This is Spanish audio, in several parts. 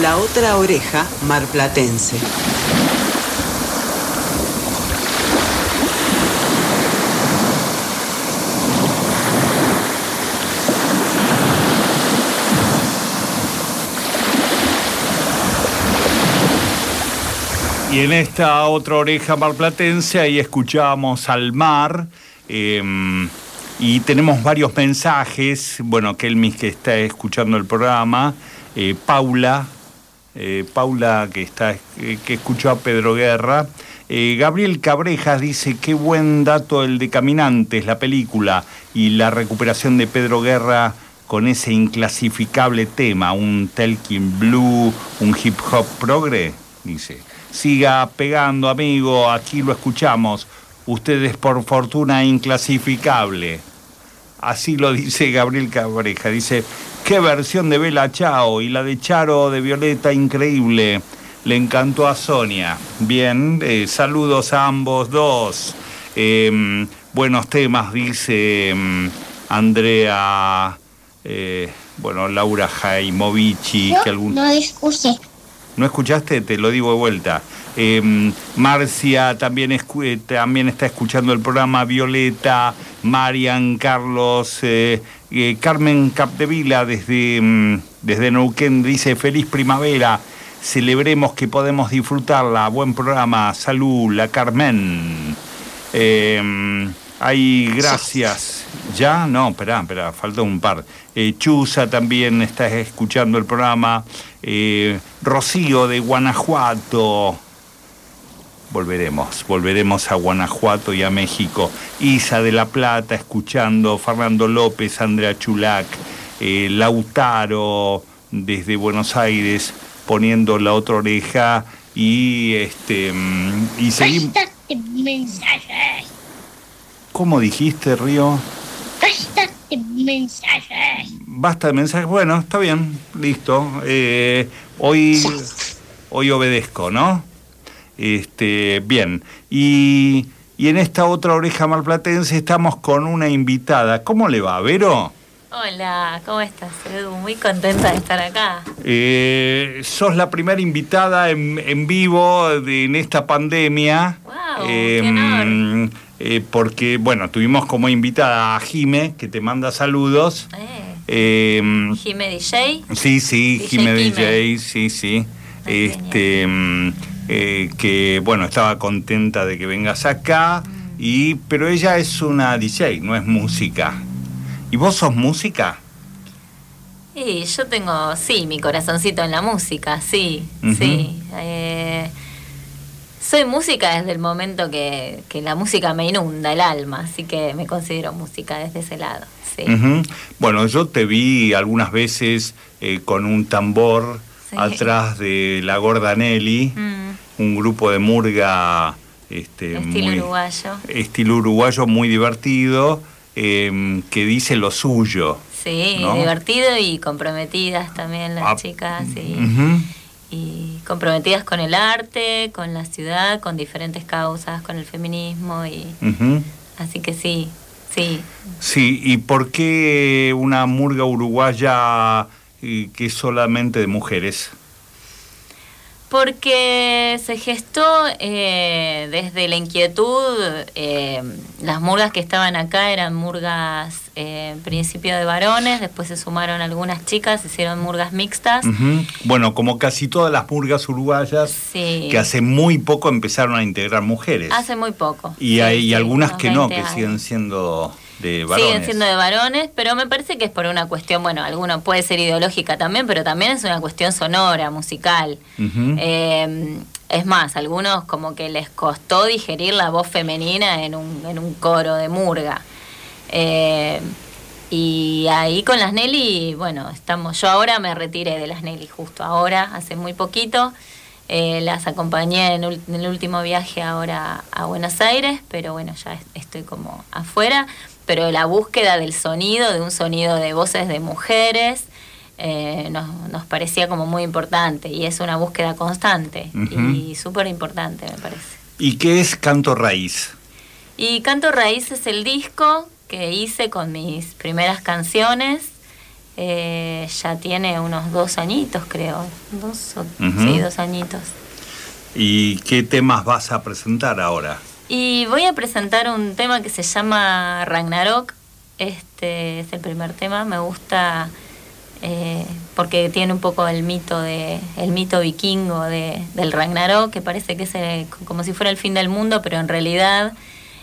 La otra oreja marplatense. Y en esta otra oreja marplatense, ahí escuchamos al mar. em, y tenemos varios mensajes. Bueno, Kelmis que está escuchando el programa. eh, Paula, eh, Paula que, está, eh, que escuchó a Pedro Guerra. Eh, Gabriel Cabrejas dice, qué buen dato el de Caminantes, la película, y la recuperación de Pedro Guerra con ese inclasificable tema, un Telkin Blue, un hip hop progre, dice. Siga pegando, amigo, aquí lo escuchamos. Ustedes por fortuna inclasificable. Así lo dice Gabriel Cabreja. Dice, qué versión de Bella Chao y la de Charo de Violeta, increíble. Le encantó a Sonia. Bien, eh, saludos a ambos dos. Eh, buenos temas, dice mm, Andrea, eh, bueno, Laura Jaimovici, que algún... No discute. ¿No escuchaste? Te lo digo de vuelta. Eh, Marcia también, escu- eh, también está escuchando el programa. Violeta, Marian, Carlos, eh, eh, Carmen Capdevila desde, mm, desde Neuquén dice feliz primavera. Celebremos que podemos disfrutarla. Buen programa. Salud, la Carmen. Eh, ay, gracias. ¿Ya? No, espera, espera, falta un par. Eh, Chuza también está escuchando el programa. Eh, Rocío de Guanajuato. Volveremos, volveremos a Guanajuato y a México. Isa de La Plata escuchando, Fernando López, Andrea Chulac, eh, Lautaro desde Buenos Aires poniendo la otra oreja y este mm, y seguimos. Mensajes. ¿Cómo dijiste, Río? Basta de mensajes. Basta de mensajes. Bueno, está bien, listo. Eh, hoy, hoy obedezco, ¿no? Este, bien. Y, y en esta otra oreja malplatense estamos con una invitada. ¿Cómo le va, Vero? Hola, ¿cómo estás, Edu? Muy contenta de estar acá. Eh, sos la primera invitada en, en vivo de- en esta pandemia. Guau, qué honor. eh, porque, bueno, tuvimos como invitada a Jime, que te manda saludos. Eh, Eh, Jime DJ. Sí, sí, Jime. DJ, sí, sí. Este, mm, eh, que bueno, estaba contenta de que vengas acá, y, pero ella es una DJ, no es música. ¿Y vos sos música? Y yo tengo, sí, mi corazoncito en la música, sí, sí. Eh, soy música desde el momento que, que la música me inunda el alma, así que me considero música desde ese lado, sí. Bueno, yo te vi algunas veces eh, con un tambor Sí. atrás de la gorda Nelly, Mm, un grupo de murga este, estilo muy, uruguayo. estilo uruguayo muy divertido, em, que dice lo suyo. Sí, ¿no? divertido y comprometidas también las Ah, chicas. Y, y comprometidas con el arte, con la ciudad, con diferentes causas, con el feminismo y así que sí, sí. Sí, ¿y por qué una murga uruguaya eh, que es solamente de mujeres? Porque se gestó eh, desde la inquietud, eh, las murgas que estaban acá eran murgas eh, en principio de varones, después se sumaron algunas chicas, se hicieron murgas mixtas. Bueno, como casi todas las murgas uruguayas, Sí. que hace muy poco empezaron a integrar mujeres. Hace muy poco. y Sí, hay sí, algunas que no, 20 que siguen siendo de varones. Siguen siendo de varones, pero me parece que es por una cuestión, bueno, alguno puede ser ideológica también, pero también es una cuestión sonora, musical. Eh, es más, algunos como que les costó digerir la voz femenina en un, en un coro de murga. Eh, y ahí con las Nelly, bueno, estamos. Yo ahora me retiré de las Nelly, justo ahora, hace muy poquito. Eh, las acompañé en, el último viaje ahora a Buenos Aires, pero bueno, ya es- estoy como afuera. Pero la búsqueda del sonido, de un sonido de voces de mujeres, eh, nos, nos parecía como muy importante y es una búsqueda constante Ujú. y súper importante, me parece. ¿Y qué es canto raíz? Y Canto Raíz es el disco que hice con mis primeras canciones eh, ya tiene unos dos añitos, creo. Dos, o- Ujú. Sí, dos añitos. ¿Y qué temas vas a presentar ahora? Y voy a presentar un tema que se llama Ragnarok. Este es el primer tema. Me gusta eh, porque tiene un poco el mito de el mito vikingo de, del Ragnarok, que parece que es eh, como si fuera el fin del mundo, pero en realidad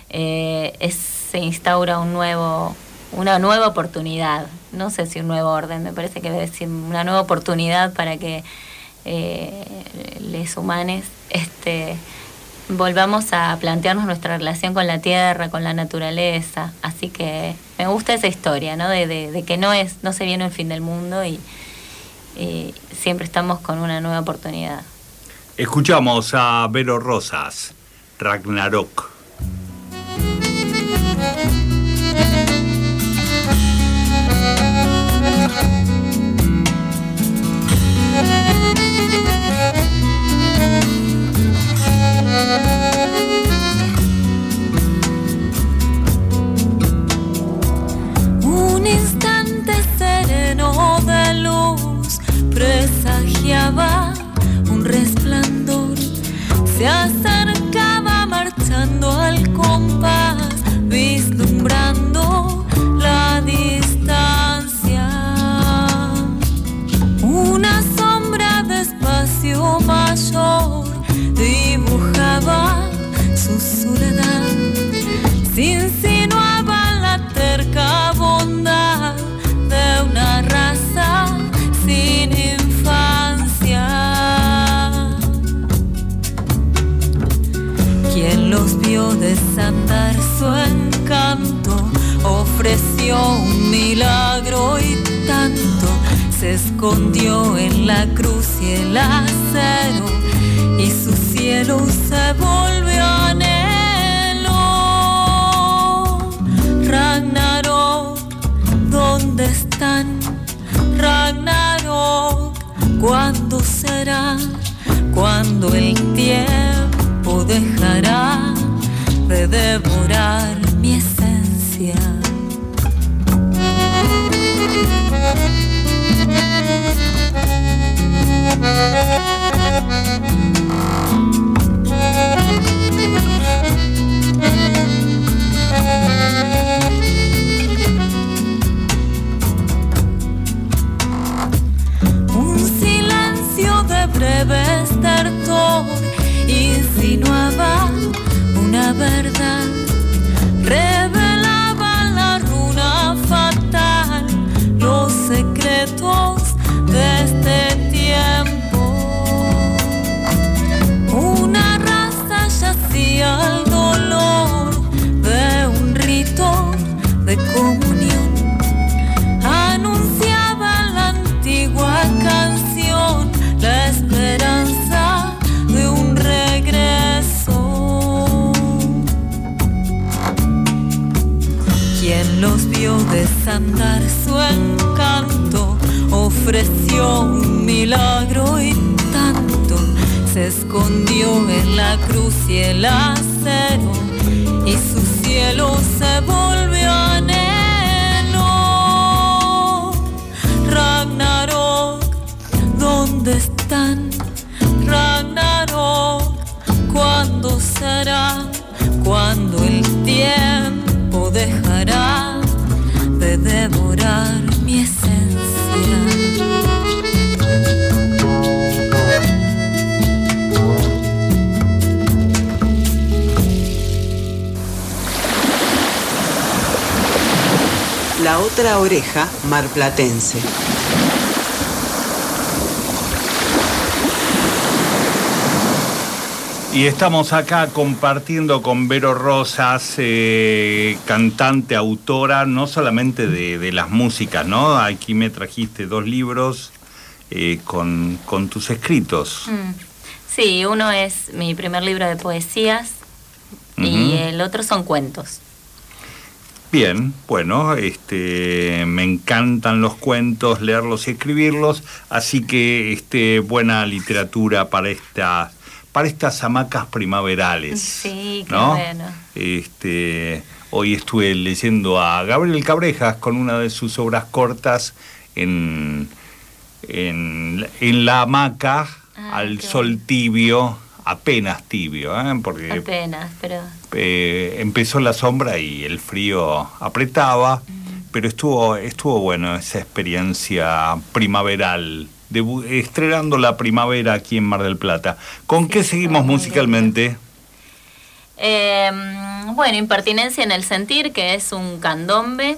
eh, se instaura un nuevo una nueva oportunidad. No sé si un nuevo orden. Me parece que debe ser una nueva oportunidad para que eh, les humanes este volvamos a plantearnos nuestra relación con la tierra, con la naturaleza. Así que me gusta esa historia, ¿no? De, que no es, no se viene el fin del mundo y, y siempre estamos con una nueva oportunidad. Escuchamos a Vero Rosas, Ragnarok. Quien los vio desandar su encanto ofreció un milagro y tanto se escondió en la cruz y el acero y su cielo se volvió anhelo. Ragnarok, ¿dónde están? Ragnarok, ¿cuándo será? Cuando el tiempo dejará de devorar mi esencia. Un silencio de breve estertor insinuaba una verdad, desandar su encanto, ofreció un milagro y tanto se escondió en la cruz y el acero y su cielo se volvió anhelo. Ragnarok, ¿dónde están? Ragnarok, ¿cuándo será? Cuando el tiempo dejará de devorar mi esencia. La otra oreja marplatense. Y estamos acá compartiendo con Vero Rosas, eh, cantante, autora, no solamente de, de las músicas, ¿no? Aquí me trajiste dos libros eh, con, con tus escritos. Mm. Sí, uno es mi primer libro de poesías y el otro son cuentos. Bien, bueno, este, me encantan los cuentos, leerlos y escribirlos, así que este, buena literatura para esta, para estas hamacas primaverales. Sí, qué ¿no? bueno. Este, hoy estuve leyendo a Gabriel Cabrejas con una de sus obras cortas en, en, en la hamaca Ah, al sol tibio, apenas tibio, ¿eh? porque Apenas, pero eh, empezó la sombra y el frío apretaba, pero estuvo, estuvo bueno esa experiencia primaveral, debu- estrenando la primavera aquí en Mar del Plata. ¿Con Sí, qué seguimos musicalmente? Eh, bueno, impertinencia en el sentir, que es un candombe,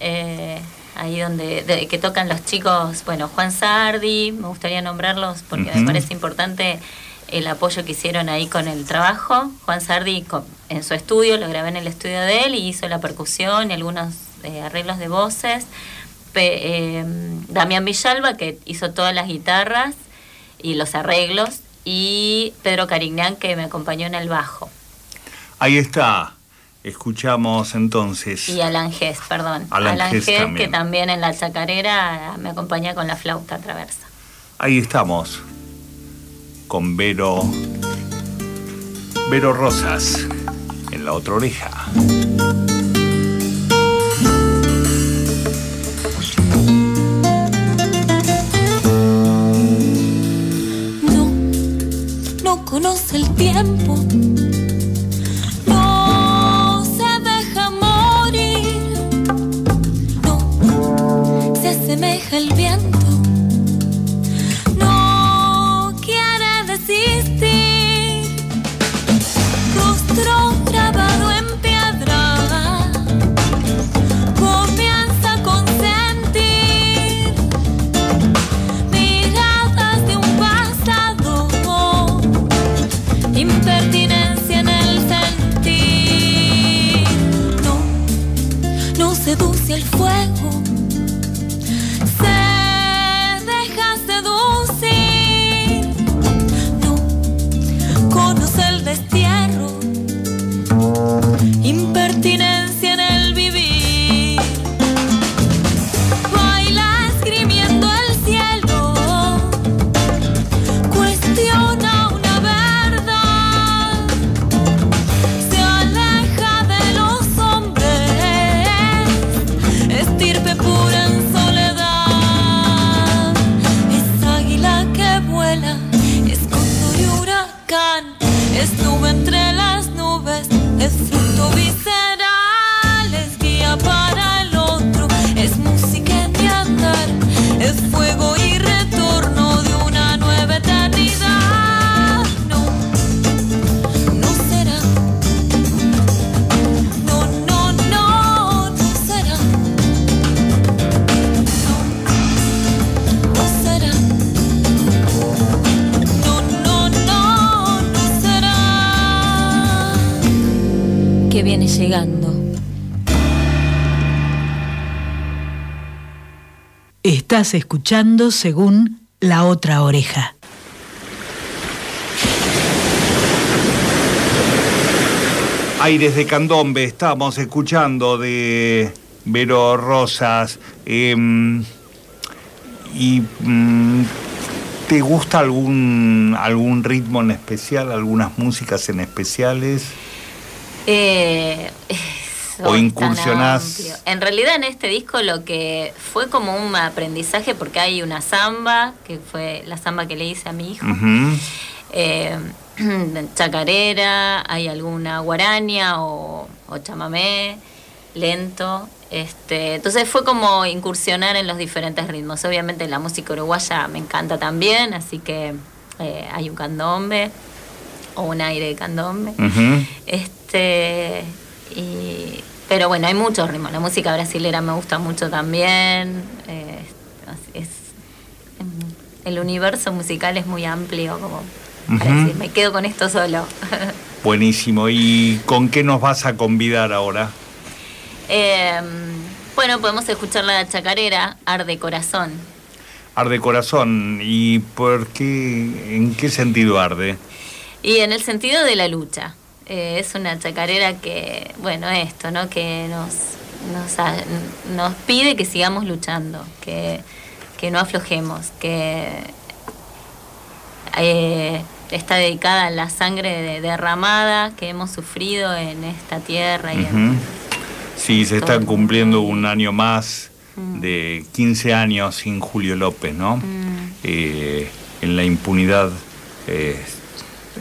eh, ahí donde de- que tocan los chicos, bueno, Juan Sardi, me gustaría nombrarlos porque me parece importante el apoyo que hicieron ahí con el trabajo. Juan Sardi con- en su estudio, lo grabé en el estudio de él y hizo la percusión y algunos eh, arreglos de voces. Eh, Damián Villalba, que hizo todas las guitarras y los arreglos, y Pedro Carignán, que me acompañó en el bajo. Ahí está. Escuchamos entonces. Y Alan Gess, perdón. Alan Gess Gess, también. que también en la chacarera me acompaña con la flauta traversa. Ahí estamos. Con Vero. Vero Rosas. En la otra oreja. El tiempo. No se deja morir. No se asemeja al viento. Estás escuchando según La Otra Oreja. Aires de Candombe, estamos escuchando de Vero Rosas. em, ¿Y mm, te gusta algún, algún ritmo en especial, algunas músicas en especiales? Eh, O incursionás-. En realidad en este disco lo que fue como un aprendizaje porque hay una samba, que fue la samba que le hice a mi hijo. Eh, chacarera, hay alguna guaraña o, o chamamé, lento. Este, entonces fue como incursionar en los diferentes ritmos. Obviamente la música uruguaya me encanta también, así que eh, hay un candombe o un aire de candombe. Este, y, pero bueno, hay muchos ritmos. La música brasilera me gusta mucho también. eh, es, el universo musical es muy amplio, como para decir, me quedo con esto solo. Buenísimo. ¿Y con qué nos vas a convidar ahora? Em, bueno, podemos escuchar la chacarera, Arde Corazón. Arde corazón. ¿Y por qué? ¿En qué sentido arde? Y en el sentido de la lucha. Eh, es una chacarera que, bueno, esto, ¿no? Que nos, nos, nos pide que sigamos luchando, que, que no aflojemos, que eh, está dedicada a la sangre de- derramada que hemos sufrido en esta tierra y en-. Sí, se Todo están cumpliendo un año más de 15 años sin Julio López, ¿no? Eh, en la impunidad, eh,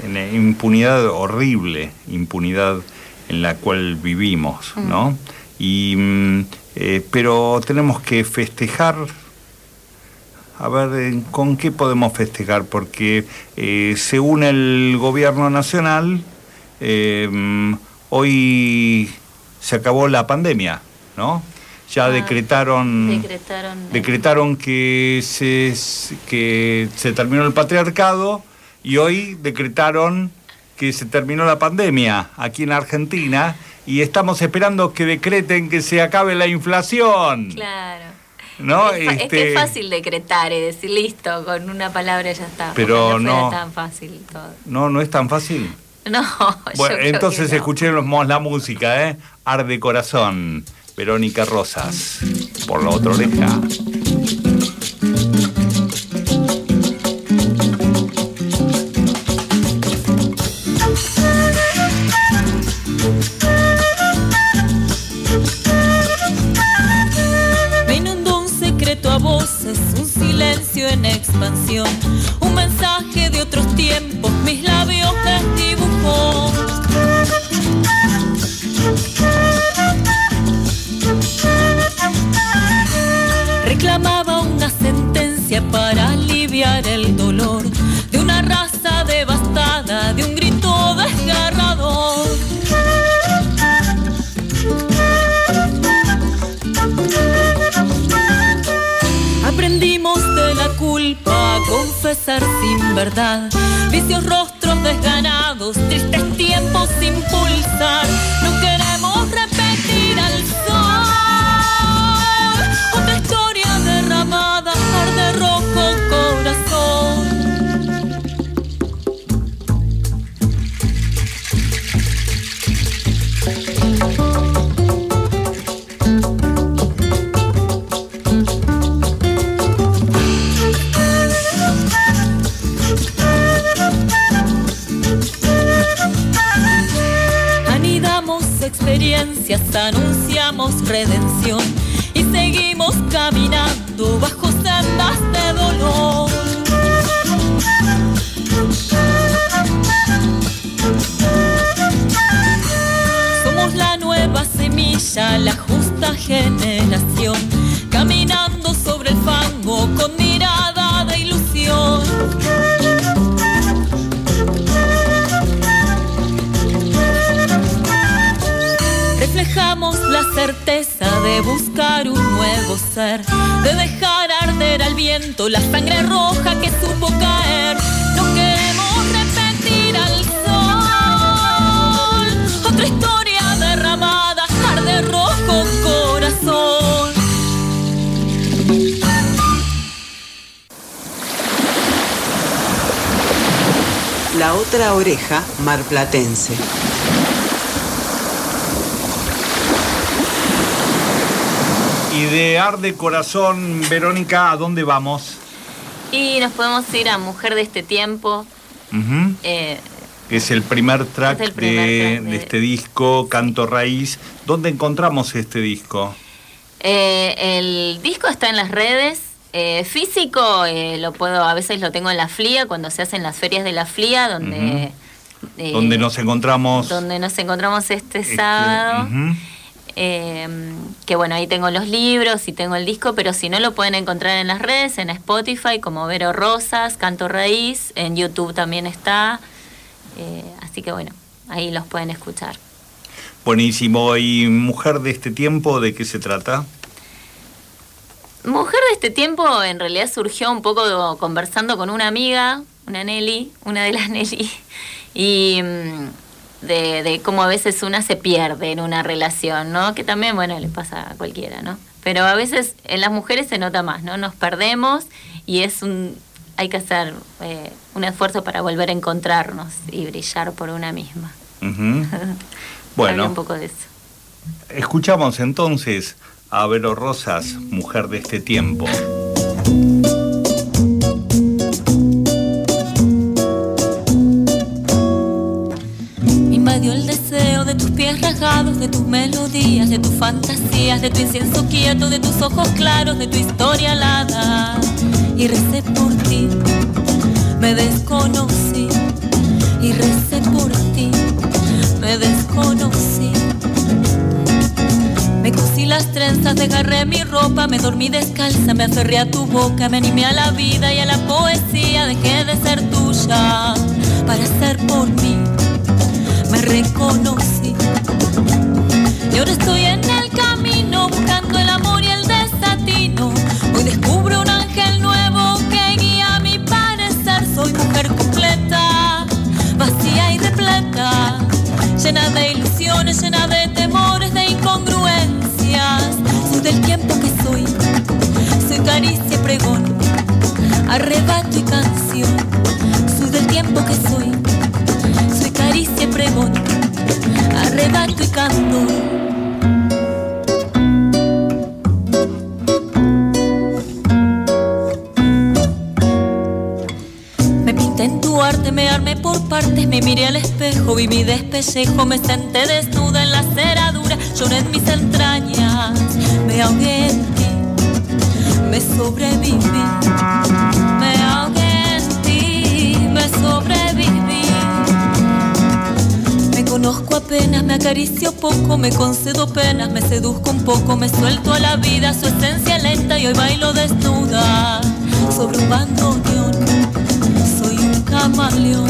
en impunidad horrible, impunidad en la cual vivimos, ¿no? Y, mm, eh, pero tenemos que festejar a ver, eh, ¿con qué podemos festejar? Porque eh, según el gobierno nacional, eh, mm, hoy se acabó la pandemia, ¿no? Ya Ah, decretaron, decretaron- decretaron que se, que se terminó el patriarcado y hoy decretaron que se terminó la pandemia aquí en Argentina y estamos esperando que decreten que se acabe la inflación. Claro. ¿No? Es, fa- es que Este- es fácil decretar y decir listo, con una palabra ya está. Pero fuera no- tan fácil todo. No, no es tan fácil. No, Bueno, yo creo entonces que no. escuchemos la música, ¿eh? Arde Corazón, Verónica Rosas, por la otra oreja. Confesar sin verdad. Vicios rostros desganados, tristes que supo caer. No queremos repetir al sol otra historia derramada, arde rojo corazón. La otra oreja marplatense. Y de Arde Corazón, Verónica, ¿a dónde vamos? Y nos podemos ir a Mujer de este tiempo. Eh, Es el primer track, Es el primer de, track de de- este disco, Canto Raíz. ¿Dónde encontramos este disco? eh, el disco está en las redes. eh, físico eh, lo puedo, a veces lo tengo en la FLIA, cuando se hacen las ferias de la FLIA, donde... eh, donde nos encontramos. donde nos encontramos este este, sábado. Eh, que bueno, ahí tengo los libros y tengo el disco, pero si no lo pueden encontrar en las redes, en Spotify como Vero Rosas, Canto Raíz, en YouTube también está. Eh, así que bueno, ahí los pueden escuchar. Buenísimo. ¿Y Mujer de este tiempo, de qué se trata? Mujer de este tiempo en realidad surgió un poco conversando con una amiga, una Nelly, una de las Nelly, y mm, de, de cómo a veces una se pierde en una relación, ¿no? Que también, bueno, le pasa a cualquiera, ¿no? Pero a veces en las mujeres se nota más, ¿no? Nos perdemos y es un... Hay que hacer eh, un esfuerzo para volver a encontrarnos y brillar por una misma. Habla Bueno, un poco de eso. escuchamos entonces a Vero Rosas, Mujer de este tiempo. De tus melodías, de tus fantasías, de tu incienso quieto, de tus ojos claros, de tu historia alada. Y recé por ti, me desconocí. Y recé por ti, me desconocí. Me cosí las trenzas, desgarré mi ropa, me dormí descalza, me aferré a tu boca, me animé a la vida y a la poesía, dejé de ser tuya para ser por mí. Reconocí y ahora estoy en el camino buscando el amor y el desatino. Hoy descubro un ángel nuevo que guía mi parecer. Soy mujer completa, vacía y repleta, llena de ilusiones, llena de temores, de incongruencias. Soy del tiempo que soy, soy caricia y pregón, arrebato y canción. Soy del tiempo que soy pregón, arrebato y canto. Me pinté en tu arte, me armé por partes, me miré al espejo, vi mi despellejo, me senté desnuda en la ceradura, lloré en mis entrañas, me ahogué en ti, me sobreviví, me ahogué en ti, me sobreviví. Conozco apenas, me acaricio poco, me concedo penas, me seduzco un poco, me suelto a la vida, su esencia lenta y hoy bailo desnuda sobre un bandoneón. Soy un camaleón.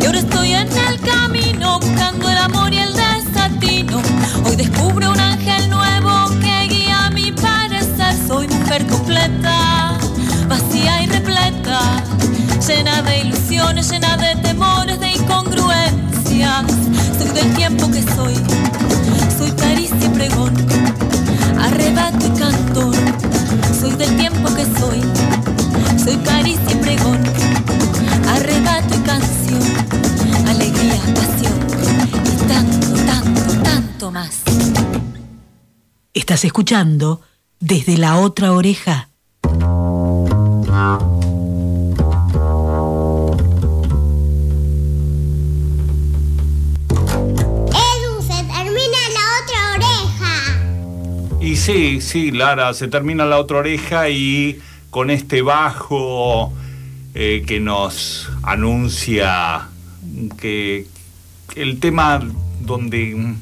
Y ahora estoy en el camino buscando el amor y el desatino. Hoy descubro un ángel nuevo que guía mi parecer. Soy mujer completa, vacía y repleta, llena de ilusiones, llena de temores, de incongruencias. Soy del tiempo que soy, soy caricia y pregón, arrebato y cantor. Soy del tiempo que soy, soy caricia y pregón, arrebato y canción, alegría, pasión y tanto, tanto, tanto más. Estás escuchando desde la otra oreja. Sí, sí, Lara, se termina la otra oreja y con este bajo eh, que nos anuncia que el tema donde,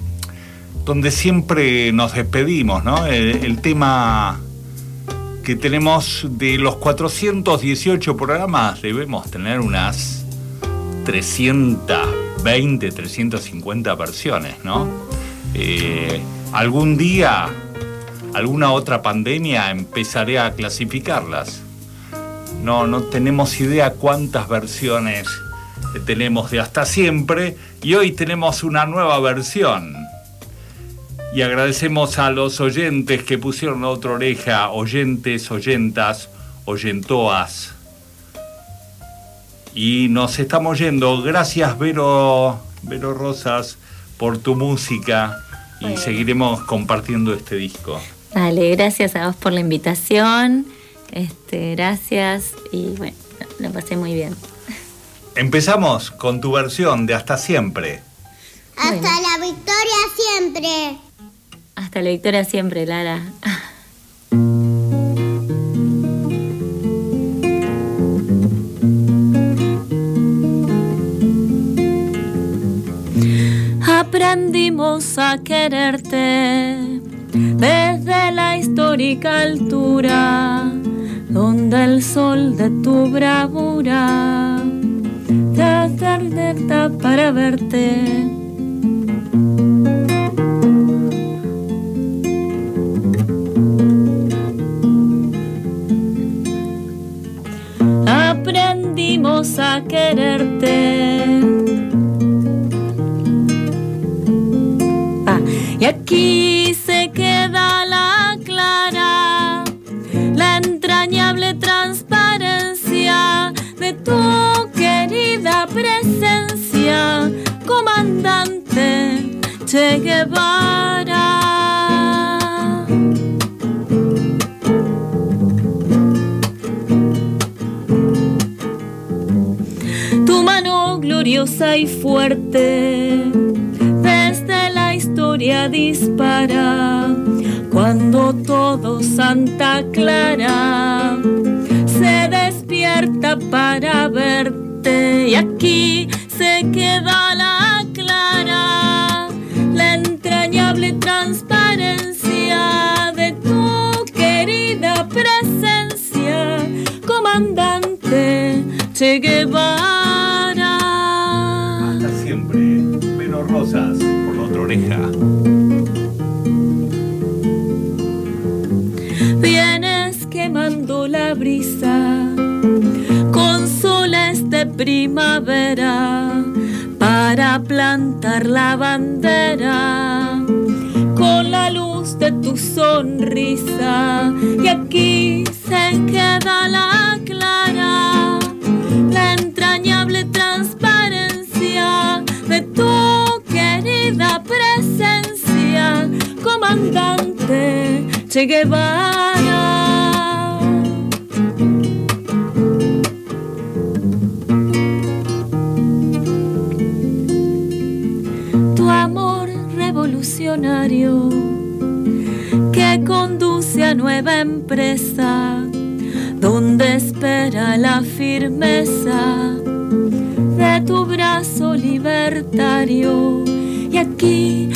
donde siempre nos despedimos, ¿no? El, tema que tenemos de los 418 programas, debemos tener unas 320, 350 versiones, ¿no? Eh, algún día, alguna otra pandemia, empezaré a clasificarlas. No, no tenemos idea cuántas versiones tenemos de hasta siempre y hoy tenemos una nueva versión. Y agradecemos a los oyentes que pusieron la otra oreja, oyentes, oyentas, oyentoas. Y nos estamos yendo. Gracias, Vero, Vero Rosas, por tu música y seguiremos compartiendo este disco. Dale, gracias a vos por la invitación. Este, gracias y bueno, lo pasé muy bien. Empezamos con tu versión de Hasta Siempre. Hasta Bueno. la victoria siempre. Hasta la victoria siempre, Lara. Aprendimos a quererte desde la histórica altura, donde el sol de tu bravura te alerta para verte. Aprendimos a quererte. Ah, y aquí Che Guevara. Tu mano gloriosa y fuerte, desde historia dispara cuando todo Santa Clara se despierta para verte y aquí se queda Che Guevara. Hasta siempre, menos rosas por la otra oreja. Vienes quemando la brisa con soles de primavera para plantar la bandera con la luz de tu sonrisa y aquí se queda Che tu amor revolucionario que conduce a nueva empresa donde espera la firmeza de tu brazo libertario. Y aquí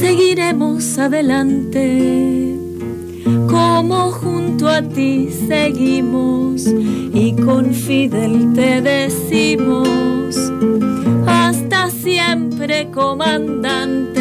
Seguiremos adelante, como junto a ti seguimos y con Fidel te decimos, hasta siempre comandante,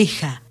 oreja.